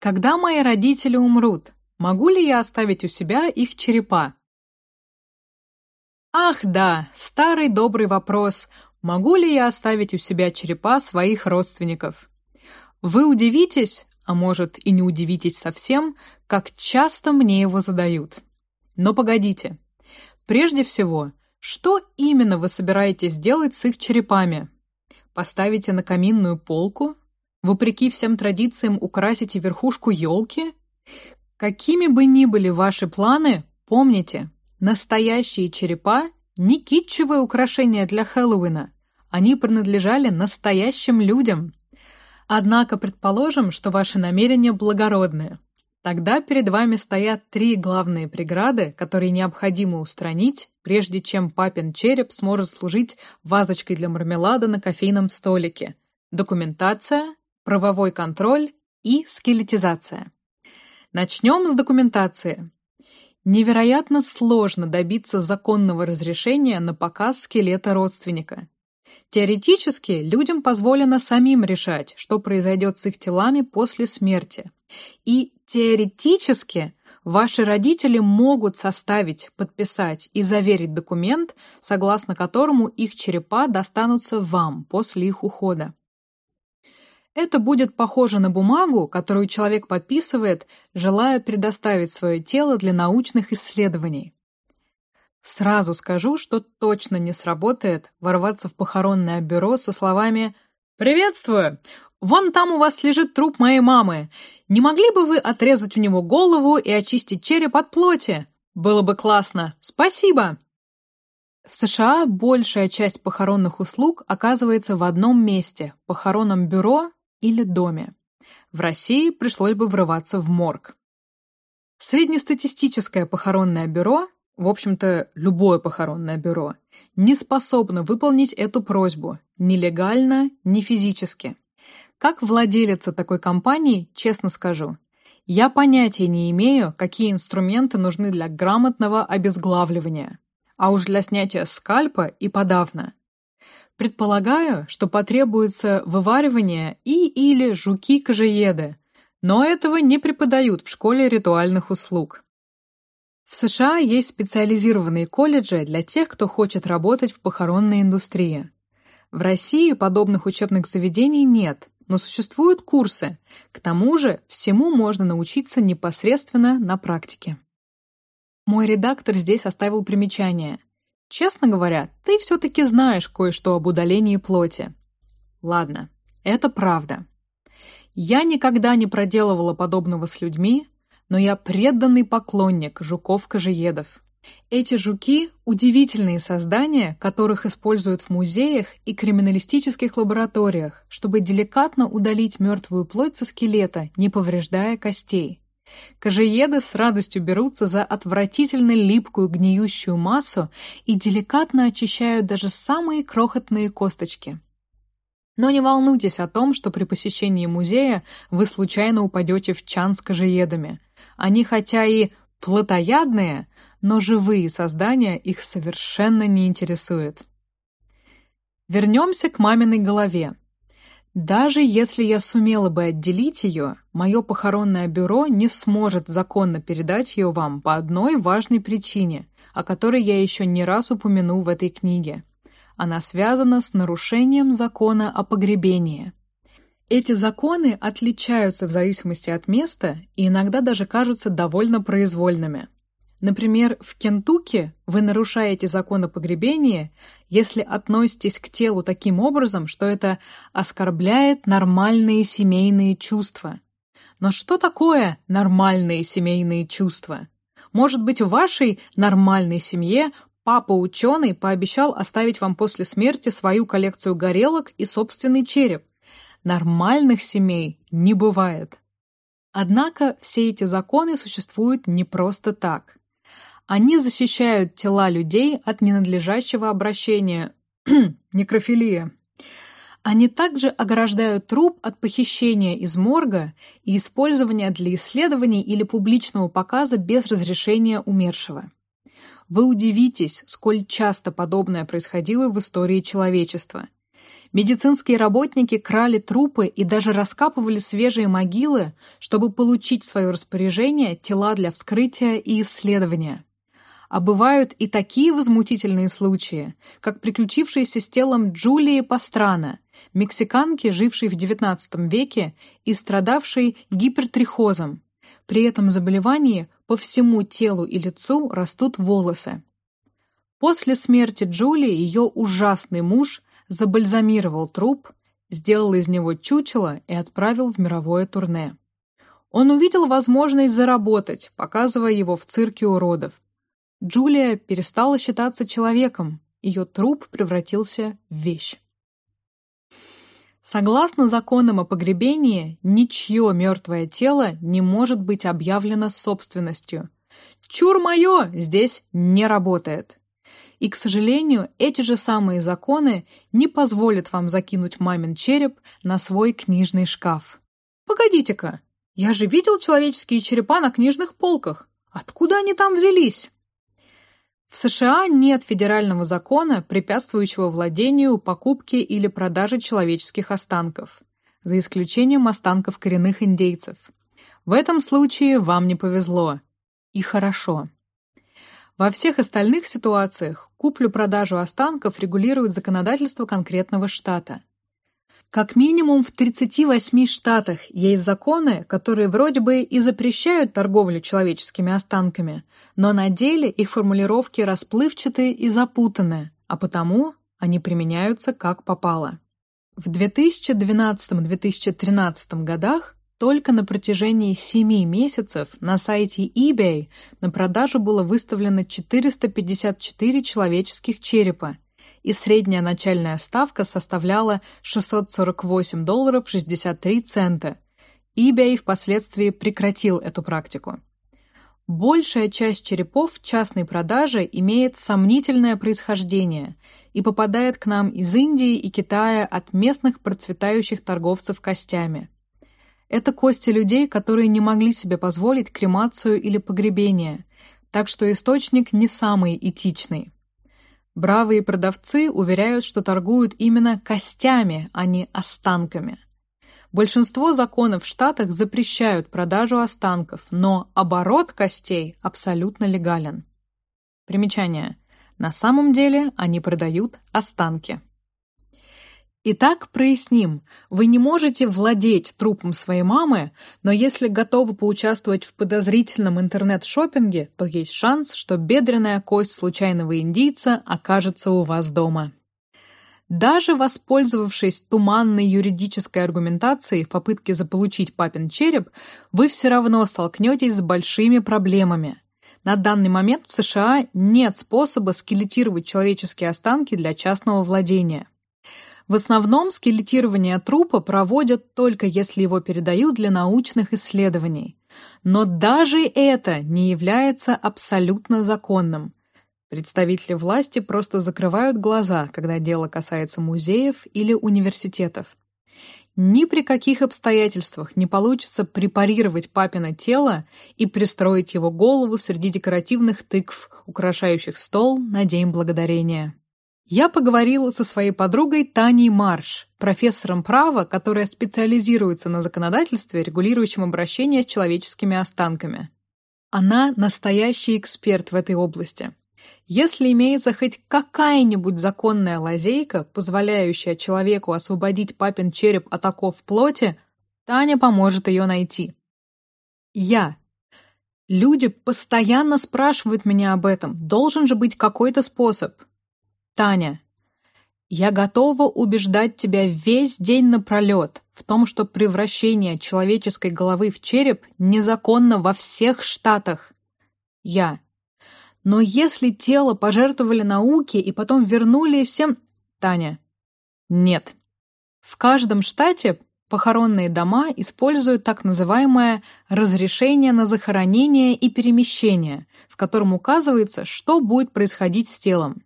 Когда мои родители умрут, могу ли я оставить у себя их черепа? Ах, да, старый добрый вопрос. Могу ли я оставить у себя черепа своих родственников? Вы удивитесь, а может и не удивитесь совсем, как часто мне его задают. Но погодите. Прежде всего, что именно вы собираетесь делать с их черепами? Поставите на каминную полку? Вопреки всем традициям украсите верхушку елки? Какими бы ни были ваши планы, помните, Настоящие черепа не китчевое украшение для Хэллоуина. Они принадлежали настоящим людям. Однако предположим, что ваши намерения благородные. Тогда перед вами стоят три главные преграды, которые необходимо устранить, прежде чем папин череп сможет служить вазочкой для мармелада на кофейном столике. Документация, правовой контроль и скелетизация. Начнем с документации. Невероятно сложно добиться законного разрешения на показ скелета родственника. Теоретически людям позволено самим решать, что произойдет с их телами после смерти. И теоретически ваши родители могут составить, подписать и заверить документ, согласно которому их черепа достанутся вам после их ухода. Это будет похоже на бумагу, которую человек подписывает, желая предоставить свое тело для научных исследований. Сразу скажу, что точно не сработает ворваться в похоронное бюро со словами «Приветствую! Вон там у вас лежит труп моей мамы. Не могли бы вы отрезать у него голову и очистить череп от плоти? Было бы классно. Спасибо!» В США большая часть похоронных услуг оказывается в одном месте – похоронном бюро или доме. В России пришлось бы врываться в морг. Среднестатистическое похоронное бюро, в общем-то, любое похоронное бюро, не способно выполнить эту просьбу ни легально, ни физически. Как владелица такой компании, честно скажу, я понятия не имею, какие инструменты нужны для грамотного обезглавливания, а уж для снятия скальпа и подавно. Предполагаю, что потребуется вываривание и или жуки-кожееды, но этого не преподают в школе ритуальных услуг. В США есть специализированные колледжи для тех, кто хочет работать в похоронной индустрии. В России подобных учебных заведений нет, но существуют курсы. К тому же, всему можно научиться непосредственно на практике. Мой редактор здесь оставил примечание. Честно говоря, ты все-таки знаешь кое-что об удалении плоти. Ладно, это правда. Я никогда не проделывала подобного с людьми, но я преданный поклонник жуков-кожеедов. Эти жуки – удивительные создания, которых используют в музеях и криминалистических лабораториях, чтобы деликатно удалить мертвую плоть со скелета, не повреждая костей. Кожееды с радостью берутся за отвратительно липкую гниющую массу и деликатно очищают даже самые крохотные косточки. Но не волнуйтесь о том, что при посещении музея вы случайно упадете в чан с кожеедами. Они хотя и плотоядные, но живые создания их совершенно не интересуют. Вернемся к маминой голове. Даже если я сумела бы отделить ее, мое похоронное бюро не сможет законно передать ее вам по одной важной причине, о которой я еще не раз упомяну в этой книге. Она связана с нарушением закона о погребении. Эти законы отличаются в зависимости от места и иногда даже кажутся довольно произвольными. Например, в Кентукки вы нарушаете закон о погребении, если относитесь к телу таким образом, что это оскорбляет нормальные семейные чувства. Но что такое нормальные семейные чувства? Может быть, в вашей нормальной семье папа-ученый пообещал оставить вам после смерти свою коллекцию горелок и собственный череп. Нормальных семей не бывает. Однако все эти законы существуют не просто так. Они защищают тела людей от ненадлежащего обращения, некрофилия. Они также ограждают труп от похищения из морга и использования для исследований или публичного показа без разрешения умершего. Вы удивитесь, сколь часто подобное происходило в истории человечества. Медицинские работники крали трупы и даже раскапывали свежие могилы, чтобы получить в свое распоряжение тела для вскрытия и исследования. А бывают и такие возмутительные случаи, как приключившиеся с телом Джулии Пастрана, мексиканки, жившей в XIX веке и страдавшей гипертрихозом. При этом заболевании по всему телу и лицу растут волосы. После смерти Джулии ее ужасный муж забальзамировал труп, сделал из него чучело и отправил в мировое турне. Он увидел возможность заработать, показывая его в цирке уродов. Джулия перестала считаться человеком, ее труп превратился в вещь. Согласно законам о погребении, ничье мертвое тело не может быть объявлено собственностью. Чур мое здесь не работает. И, к сожалению, эти же самые законы не позволят вам закинуть мамин череп на свой книжный шкаф. Погодите-ка, я же видел человеческие черепа на книжных полках. Откуда они там взялись? В США нет федерального закона, препятствующего владению, покупке или продаже человеческих останков, за исключением останков коренных индейцев. В этом случае вам не повезло. И хорошо. Во всех остальных ситуациях куплю-продажу останков регулирует законодательство конкретного штата. Как минимум в 38 штатах есть законы, которые вроде бы и запрещают торговлю человеческими останками, но на деле их формулировки расплывчатые и запутанные, а потому они применяются как попало. В 2012-2013 годах только на протяжении семи месяцев на сайте eBay на продажу было выставлено 454 человеческих черепа, и средняя начальная ставка составляла 648 долларов 63 цента. eBay впоследствии прекратил эту практику. Большая часть черепов в частной продаже имеет сомнительное происхождение и попадает к нам из Индии и Китая от местных процветающих торговцев костями. Это кости людей, которые не могли себе позволить кремацию или погребение, так что источник не самый этичный. Бравые продавцы уверяют, что торгуют именно костями, а не останками. Большинство законов в Штатах запрещают продажу останков, но оборот костей абсолютно легален. Примечание. На самом деле они продают останки. Итак, проясним. Вы не можете владеть трупом своей мамы, но если готовы поучаствовать в подозрительном интернет-шопинге, то есть шанс, что бедренная кость случайного индийца окажется у вас дома. Даже воспользовавшись туманной юридической аргументацией в попытке заполучить папин череп, вы все равно столкнетесь с большими проблемами. На данный момент в США нет способа скелетировать человеческие останки для частного владения. В основном скелетирование трупа проводят только если его передают для научных исследований. Но даже это не является абсолютно законным. Представители власти просто закрывают глаза, когда дело касается музеев или университетов. Ни при каких обстоятельствах не получится препарировать папино тело и пристроить его голову среди декоративных тыкв, украшающих стол на День Благодарения. Я поговорила со своей подругой Таней Марш, профессором права, которая специализируется на законодательстве, регулирующем обращение с человеческими останками. Она настоящий эксперт в этой области. Если имеется хоть какая-нибудь законная лазейка, позволяющая человеку освободить папин череп от оков плоти, Таня поможет ее найти. Я. Люди постоянно спрашивают меня об этом. Должен же быть какой-то способ. Таня, я готова убеждать тебя весь день напролет в том, что превращение человеческой головы в череп незаконно во всех штатах. Я. Но если тело пожертвовали науке и потом вернули всем... Таня. Нет. В каждом штате похоронные дома используют так называемое разрешение на захоронение и перемещение, в котором указывается, что будет происходить с телом.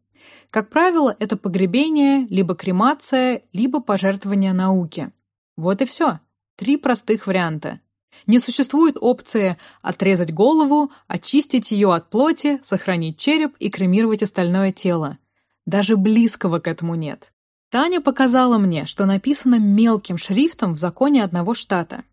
Как правило, это погребение, либо кремация, либо пожертвование науке. Вот и все. Три простых варианта. Не существует опции отрезать голову, очистить ее от плоти, сохранить череп и кремировать остальное тело. Даже близкого к этому нет. Таня показала мне, что написано мелким шрифтом в законе одного штата.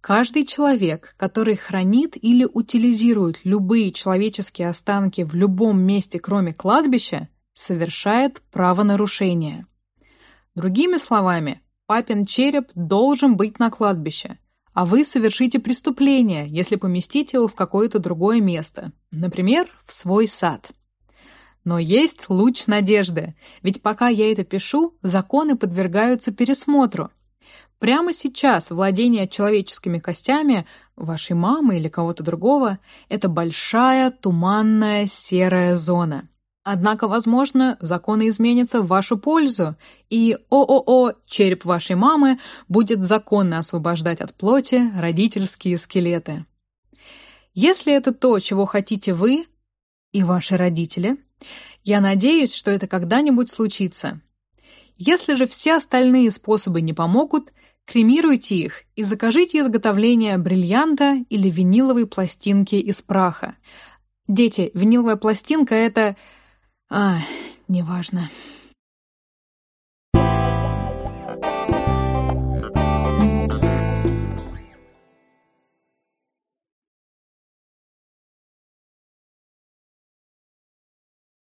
Каждый человек, который хранит или утилизирует любые человеческие останки в любом месте, кроме кладбища, совершает правонарушение. Другими словами, папин череп должен быть на кладбище, а вы совершите преступление, если поместите его в какое-то другое место, например, в свой сад. Но есть луч надежды, ведь пока я это пишу, законы подвергаются пересмотру. Прямо сейчас владение человеческими костями вашей мамы или кого-то другого – это большая туманная серая зона. Однако, возможно, законы изменятся в вашу пользу, и ООО «Череп вашей мамы» будет законно освобождать от плоти родительские скелеты. Если это то, чего хотите вы и ваши родители – я надеюсь, что это когда-нибудь случится. Если же все остальные способы не помогут, кремируйте их и закажите изготовление бриллианта или виниловой пластинки из праха. Дети, виниловая пластинка — это... А, неважно.